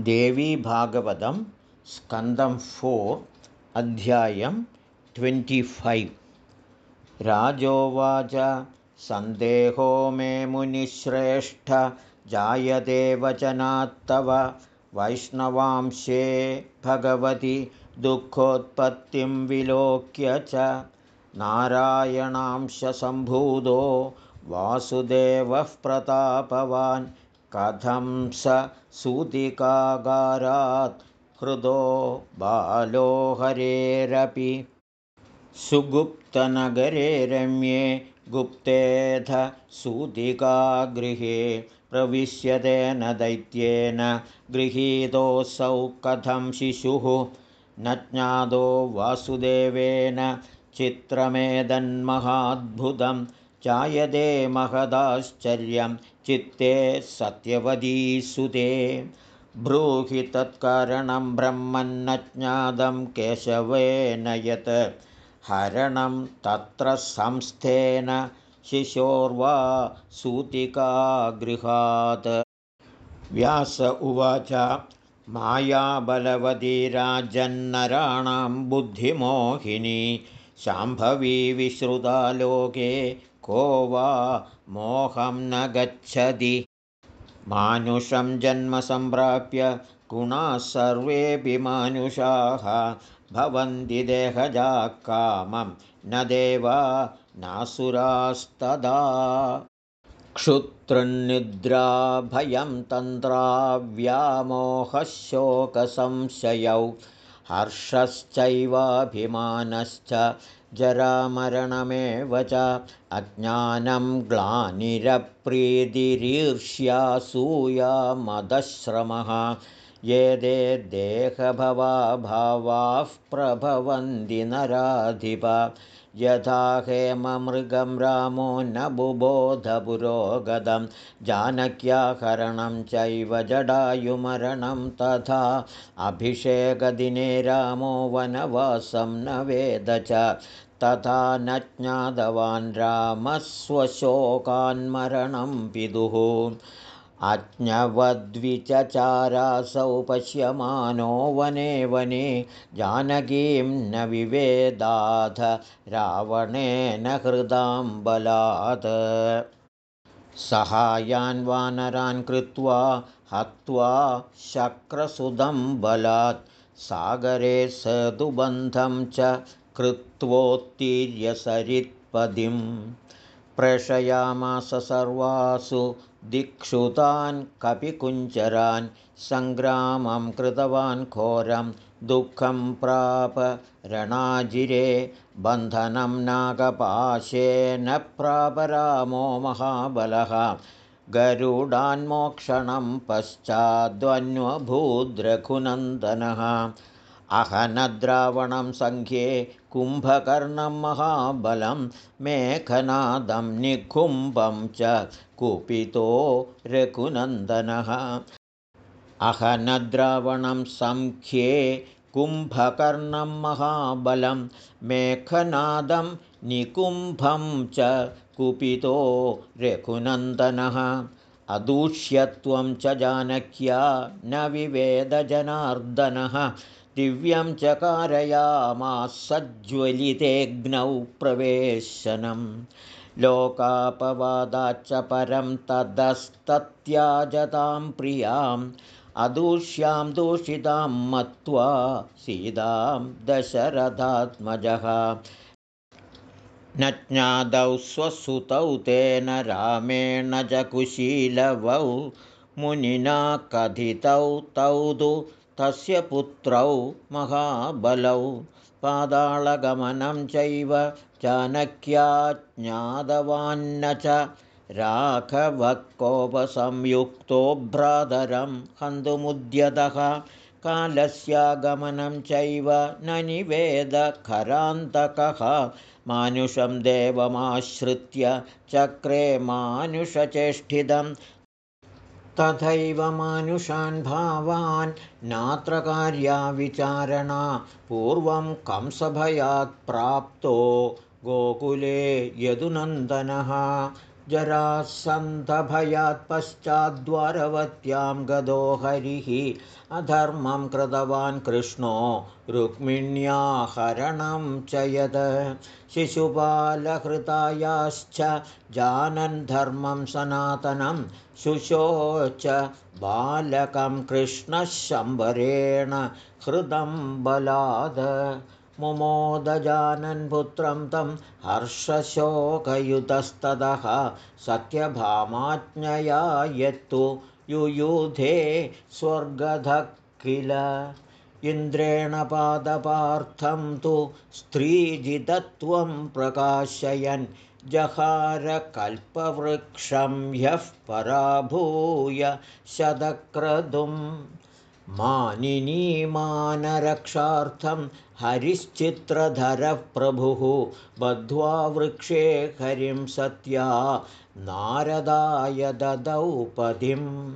देवीभागवतं स्कन्दं four अध्यायं twenty-five राजोवाच सन्देहो मे मुनिश्रेष्ठ जायते वचनात्तव वैष्णवांशे भगवति दुःखोत्पत्तिं विलोक्य च नारायणांशसम्भूतो वासुदेवः प्रतापवान् कथं स सूतिकागारात् हृदो बालो हरेरपि सुगुप्तनगरे रम्ये गुप्तेऽध सूतिकागृहे प्रविश्यतेन दैत्येन गृहीतोऽसौ कथं शिशुः? न ज्ञातो वासुदेवेन चित्रमेदन्महाद्भुतं जायते महदाश्चर्यं चित्ते सत्यवतीसुते ब्रूहि तत्कारणं ब्रह्मन्न ज्ञातं केशवेन यत् हरणं तत्र संस्थेन शिशोर्वा सूतिकागृहात्। व्यास उवाच मायाबलवती राजन्नराणां बुद्धिमोहिनी शाम्भवी विश्रुता लोके को वा मोहं न गच्छति। मानुषं जन्म सम्प्राप्य गुणाः सर्वेऽपि मानुषाः। भवन्ति देहजा कामं न देवा नासुरास्तदा। क्षुतृन्निद्रा भयं तन्त्राव्यामोहः शोकसंशयौ हर्षश्चैवाभिमानश्च जरामरणमेव च अज्ञानं ग्लानिरप्रीतिरीर्ष्यासूयामदश्रमः। ये ते देहभवाभावाः प्रभवन्ति नराधिप यथा हेममृगं रामो न बुबोधपुरोगतं जानक्याहरणं चैव जडायुमरणं तथा अभिषेकदिने रामो वनवासं न वेद च। तथा न ज्ञातवान् रामस्वशोकान्मरणं पितुः अज्ञवद्विचचारासौ पश्यमानो वने वने जानकीं न विवेदाथ रावणेन हृदां बलात्। सहायान् वानरान् कृत्वा हत्वा शक्रसुदं बलात्। सागरे सदुबन्धं च कृत्वोत्तीर्यसरित्पदिं। प्रेषयामास सर्वासु दिक्षुतान् कपिकुञ्चरान् सङ्ग्रामं कृतवान् घोरं दुःखं प्राप रणाजिरे बन्धनं नागपाशेन प्रापरामो महाबलः गरुडान्मोक्षणं पश्चाद्वन्वभूद्रघुनन्दनः अहनद्रावणं सङ्ख्ये कुम्भकर्णं महाबलं मेघनादं निकुम्भं च कुपितो रघुनन्दनः। अहनद्रावणं सङ्ख्ये कुम्भकर्णं महाबलं मेघनादं निकुम्भं च कुपितो रघुनन्दनः। अदूष्यत्वं च जानक्या न विवेदजनार्दनः दिव्यं च कारयामासज्ज्वलितेऽग्नौ प्रवेशनं। लोकापवादाच्च परं ततस्तत्याजतां प्रियाम् अदूष्यां दूषितां मत्वा सीतां दशरथात्मजः। न ज्ञादौ स्वसुतौ तेन रामेण च कुशीलवौ मुनिना कथितौ तौ तु तस्य पुत्रौ महाबलौ पादाळगमनं चैव चाणक्या ज्ञातवान्न च राघवकोपसंयुक्तो भ्रातरं हन्तुमुद्यतः कालस्यागमनं चैव न निवेदखरान्तकः मानुषं देवमाश्रित्य चक्रे मानुषचेष्टितं तथैव मानुषान् भावान् नात्र कार्याविचारणा पूर्वं कंसभयात् प्राप्तो गोकुले यदुनन्दनः जरासन्धभयात् पश्चाद्वारवत्यां गदो हरिः अधर्मं कृतवान् कृष्णो रुक्मिण्याहरणं च यद शिशुपालहृतायाश्च जानन् धर्मं सनातनं शुशोच बालकं कृष्णः शम्बरेण हृदं बलाद मुमोदजानन्पुत्रं तं हर्षशोकयुतस्ततः सत्यभामाज्ञया यत्तु युयुधे स्वर्गधः किल इन्द्रेण पादपार्थं तु स्त्रीजितत्वं प्रकाशयन्। जहारकल्पवृक्षं ह्यः पराभूय शतक्रतुम् मानिनीमानरक्षार्थं हरिश्चित्रधरः प्रभुः बद्ध्वा वृक्षे हरिं सत्या नारदाय ददौपदिं।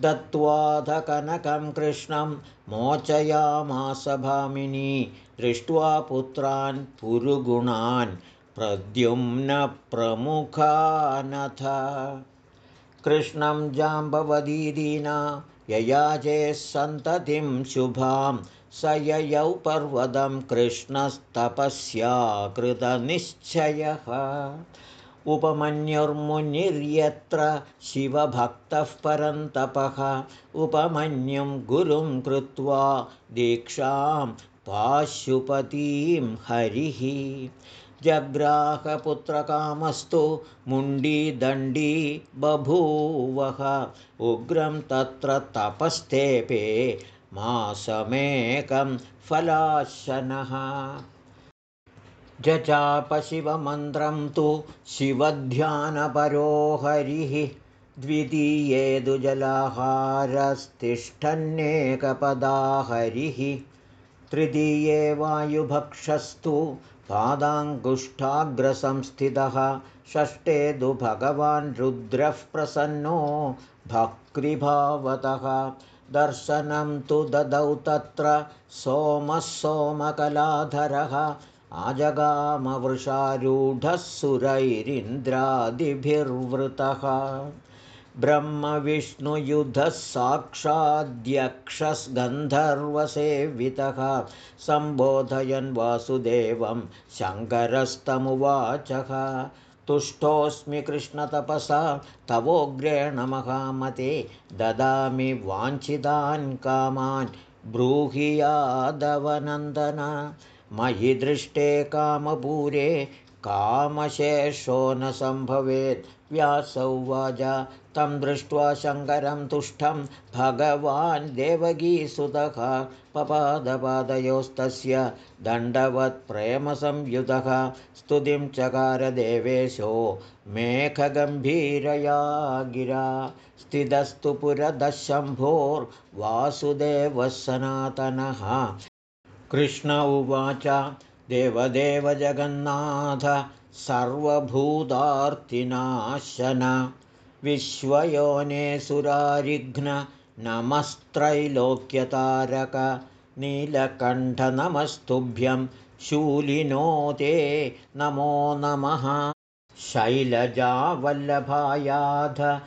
दत्त्वाधकनकं कृष्णं मोचयामास भामिनी दृष्ट्वा पुत्रान् पुरुगुणान् प्रद्युम्नप्रमुखानथ कृष्णं जाम्बवदीदीना ययाजे सन्ततिं शुभां स ययौ पर्वतं कृष्णस्तपस्या कृतनिश्चयः उपमन्युर्मुनिर्यत्र शिवभक्तः परन्तपः उपमन्युं गुरुं कृत्वा दीक्षां पाशुपतीं हरिः जग्राहपुत्रकामस्तु मुण्डीदण्डी बभूवः। उग्रं तत्र तपस्तेपे मासमेकं फलाशनः। जचापशिवमन्त्रं तु शिवध्यानपरो हरिः द्वितीये दुजलाहारस्तिष्ठन्नेकपदा हरिः तृतीये वायुभक्षस्तु पादाङ्गुष्ठाग्रसंस्थितः षष्ठे तु भगवान् रुद्रः प्रसन्नो भक्तिभावतः दर्शनं तु ददौ तत्र सोमः सोमकलाधरः आजगामवृषारूढः सुरैरिन्द्रादिभिर्वृतः ब्रह्मविष्णुयुधः साक्षाद्यक्षस्गन्धर्वसेवितः सम्बोधयन् वासुदेवं शङ्करस्तमुवाचः। तुष्टोऽस्मि कृष्णतपसा तवोग्रेण महामते ददामि वाञ्छितान् कामान् ब्रूहि यादवनन्दन। मयि दृष्टे कामपूरे कामशेषो न सम्भवेत्। व्यासौवाच तं दृष्ट्वा शङ्करं तुष्टं। भगवान् देवगीसुतः पपादपादयोस्तस्य दण्डवत्प्रेमसंयुतः स्तुतिं चकारदेवेशो मेघगम्भीरया गिरा। स्थितस्तु पुरदशम्भोर्वासुदेवः सनातनः। कृष्ण उवाच देवदेव जगन्नाथ सर्वभूतार्तिनाशन विश्वयोने सुरारिघ्न नमस्त्रैलोक्यतारक नीलकण्ठनमस्तुभ्यं शूलिनो ते नमो नमः। शैलजावल्लभायाध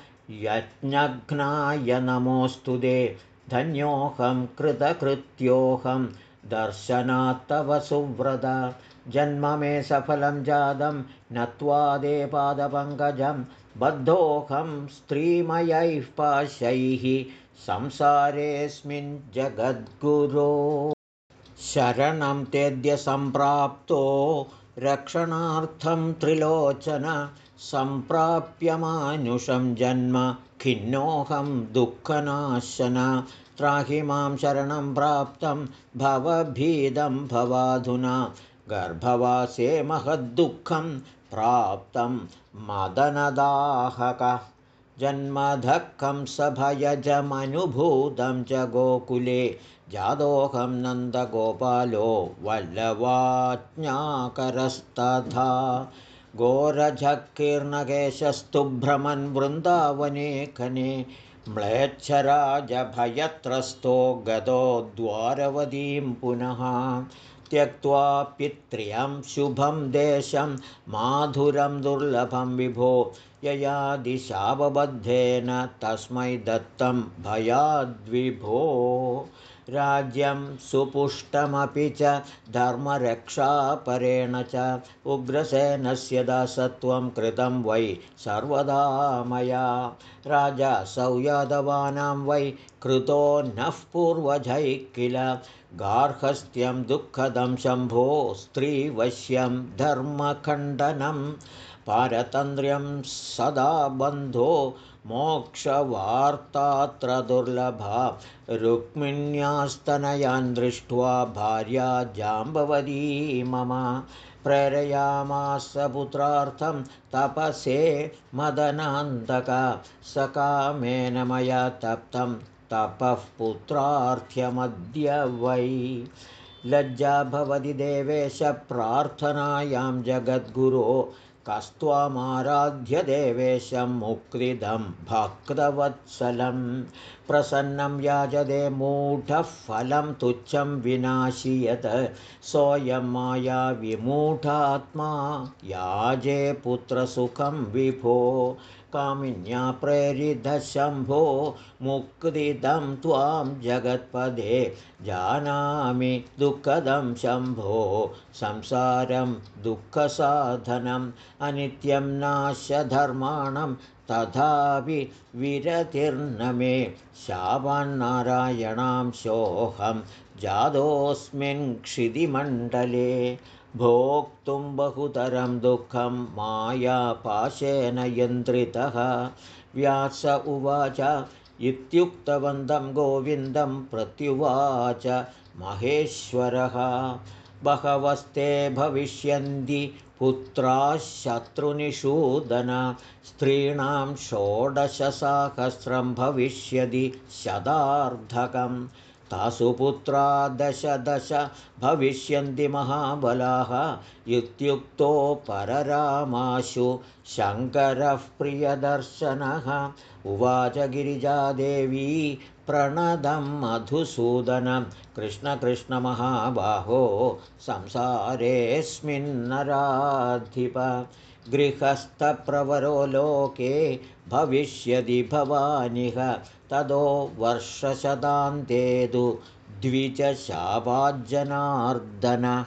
यज्ञघ्नाय नमोऽस्तु ते धन्योऽहं कृतकृत्योऽहं दर्शनात्तव सुव्रत। जन्म मे सफलं जातं नत्वादे पादपङ्कजं बद्धोऽहं स्त्रीमयैः पाशैः संसारेऽस्मिन् जगद्गुरो। शरणं तेद्य सम्प्राप्तो रक्षणार्थं त्रिलोचन सम्प्राप्यमानुषं जन्म खिन्नोऽहं दुःखनाशन त्राहि मां शरणं प्राप्तं भवभीदं भवाधुना गर्भवासे महद्दुःखं प्राप्तं मदनदाहक। जन्मधक्कं सभयजमनुभूतं च गोकुले जादोऽहं नन्दगोपालो वल्लवाज्ञाकरस्तथा गोरझकीर्णकेशस्तु भ्रमन् वृन्दावने खने म्लेच्छराजभयत्रस्तो गतो द्वारवतीं पुनः त्यक्त्वा पित्र्यं शुभं देशं माधुरं दुर्लभं विभो ययादिशापबद्धेन तस्मै दत्तं भयाद्विभो राज्यं सुपुष्टमपि च धर्मरक्षापरेण च उग्रसेनस्य दासत्वं कृतं वै सर्वदा मया। राजा यादवानां वै कृतो नः पूर्वजैः किल? गार्हस्थ्यं दुःखदं शम्भो स्त्रीवश्यं धर्मखण्डनं। पारतन्त्र्यं सदा बन्धो मोक्षवार्तात्र दुर्लभा। रुक्मिण्यास्तनयान् दृष्ट्वा भार्या जाम्बवती मम। प्रेरयामास पुत्रार्थं तपसे मदनान्तका। सकामेन मया तप्तं तपः पुत्रार्थ्यमद्य वै। लज्जा भवति देवेश प्रार्थनायां जगद्गुरो कस्त्वामाराध्यदेवेशं मुक्तिदं भक्तवत्सलं। प्रसन्नं याजदे मूढः फलं तुच्छं विनाशि यत् सोऽयं माया विमूढात्मा। याजे पुत्रसुखं विभो कामिन्या प्रेरितशम्भो मुक्तिदं त्वां जगत्पदे जानामि दुःखदं शम्भो संसारं दुःखसाधनम् अनित्यं नाश्यधर्माणं तथापि विरतिर्न मे शापान्नारायणांशोऽहं जातोऽस्मिन् क्षितिमण्डले भोक्तुं बहुतरं दुःखं मायापाशेन यन्त्रितः। व्यास उवाच इत्युक्तवन्तं गोविन्दं प्रत्युवाच महेश्वरः। बहवस्ते भविष्यन्ति पुत्राः शत्रुनिषूदन स्त्रीणां षोडशसाहस्रं भविष्यति शतार्धकम् तासु पुत्रा दश दश भविष्यन्ति महाबलाः। इत्युक्तो पररामाशु शङ्करः प्रियदर्शनः। उवाच गिरिजादेवी प्रणदं मधुसूदनं। कृष्णकृष्णमहाबाहो संसारेऽस्मिन्नराधिप गृहस्थप्रवरो लोके भविष्यति भवानिह। तदो वर्षशतान्तेदु द्विजशापाज्जनार्दन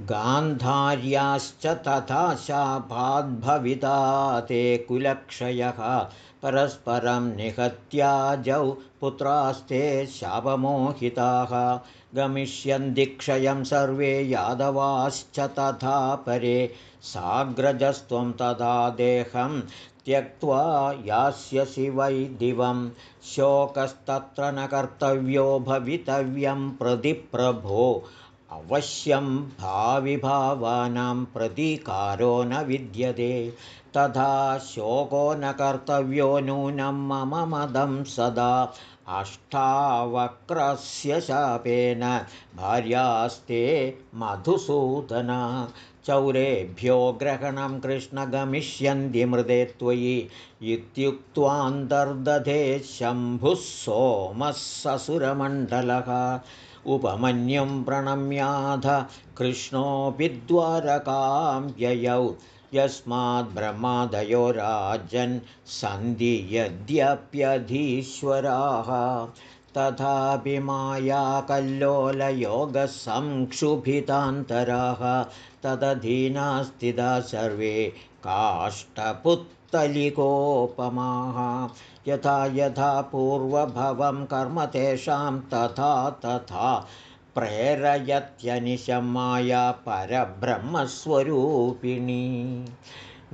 गान्धार्याश्च तथा शापाद्भविता ते कुलक्षयः परस्परं निहत्याजौ पुत्रास्ते शापमोहिताः। गमिष्यन्दिक्षयं सर्वे यादवाश्च तथा परे। साग्रजस्त्वं तथा देहं त्यक्त्वा यास्यसि वै दिवं। शोकस्तत्र न कर्तव्यो भवितव्यं प्रतिप्रभो अवश्यं भाविभावानां प्रतीकारो न विद्यते। तथा शोको न कर्तव्यो नूनं मम मदं सदा। अष्टावक्रस्य शापेन भार्यास्ते मधुसूदना। चौरेभ्यो ग्रहणं कृष्ण गमिष्यन्ति मृदे त्वयि। इत्युक्त्वान्तर्दधे शम्भुः सोमः ससुरमण्डलः उपमन्युं प्रणम्याध कृष्णोऽपि द्वारकां ययौ यस्माद्ब्रह्मादयो राजन् सन्धि यद्यप्यधीश्वराः तथापि मायाकल्लोलयोगसंक्षुभितान्तराः। तदधीनास्तिदा सर्वे काष्ठपुत्तलिकोपमाः यथा यथा पूर्वभवं कर्म तेषां तथा तथा प्रेरयत्यनिशं माया परब्रह्मस्वरूपिणी।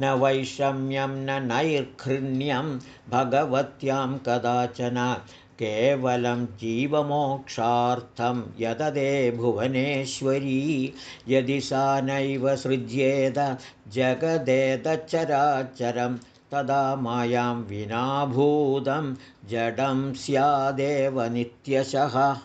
न वैषम्यं न नैर्घृण्यं भगवत्यां कदाचन केवलं जीवमोक्षार्थं यददे भुवनेश्वरी यदि सा नैव सृज्येद जगदेतच्चराचरं तदा मायां विनाभूतं जडं स्यादेव नित्यशः।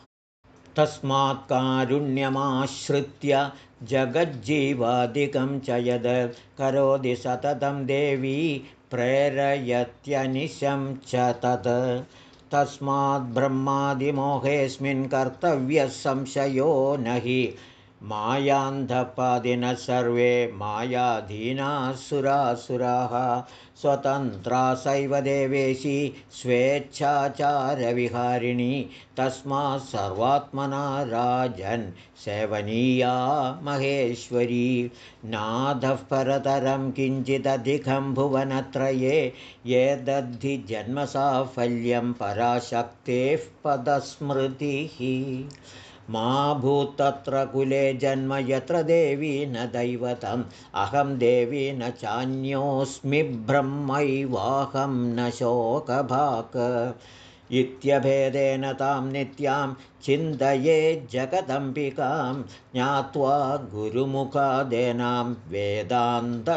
तस्मात् कारुण्यमाश्रित्य जगज्जीवादिकं च यद् करोति सततं देवी प्रेरयत्यनिशं च तत्। तस्माद् ब्रह्मादिमोहेऽस्मिन् कर्तव्यः संशयो न हि मायान्धपादिनः सर्वे मायाधीनासुरासुराः स्वतन्त्रा सैव देवेशी स्वेच्छाचारविहारिणी तस्मात् सर्वात्मना राजन् सेवनीया महेश्वरी। नादः परतरं किञ्चिदधिकं भुवनत्रये ये दद्धि जन्मसाफल्यं पराशक्तेः पदस्मृतिः मा भूतत्र कुले जन्म यत्र देवी न दैवतम्। अहं देवी न चान्योऽस्मि ब्रह्मैवाहं न शोकभाक्। इत्यभेदेन तां नित्यां चिन्तये जगदम्बिकां ज्ञात्वा गुरुमुखादेनां वेदान्तश्रवणादिभिः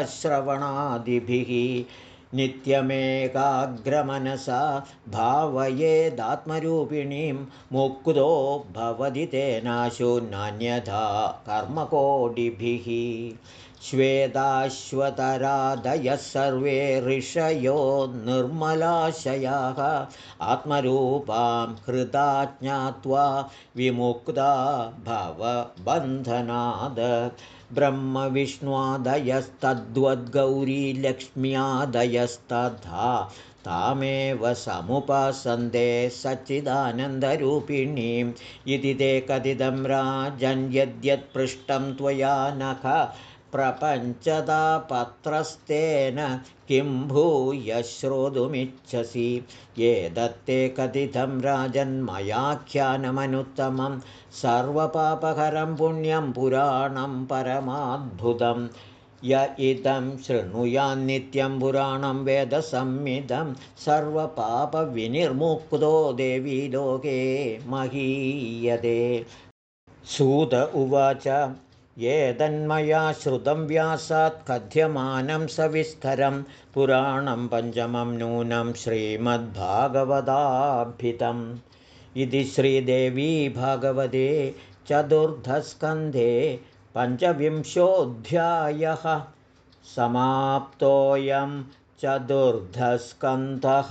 नित्यमेकाग्रमनसा भावयेदात्मरूपिणीं मुक्तो भवति तेनाशु नान्यथा कर्मकोटिभिः। श्वेताश्वतरादयः सर्वे ऋषयो निर्मलाशयाः आत्मरूपां हृदा ज्ञात्वा विमुक्ता भवबन्धनाद ब्रह्मविष्णुवादयस्तद्वद्गौरीलक्ष्म्यादयस्तथा तामेव समुपासन्दे सच्चिदानन्दरूपिणीम् इति ते कथितं राजन् यद्यत्पृष्टं त्वया नख प्रपञ्चदापत्रस्तेन किं भूय श्रोतुमिच्छसि? ये दत्ते कथितं राजन्मयाख्यानमनुत्तमं सर्वपापहरं पुण्यं पुराणं परमाद्भुतं य इदं शृणुयान्नित्यं पुराणं वेदसंमिदं सर्वपापविनिर्मुक्तो देवी लोके महीयते। सूत उवाच एतन्मया श्रुतं व्यासात् कथ्यमानं सविस्तरं पुराणं पञ्चमं नूनं श्रीमद्भागवताभितम्। इति श्रीदेवी भागवते चतुर्धस्कन्धे पञ्चविंशोऽध्यायः। समाप्तोऽयं चतुर्धस्कन्धः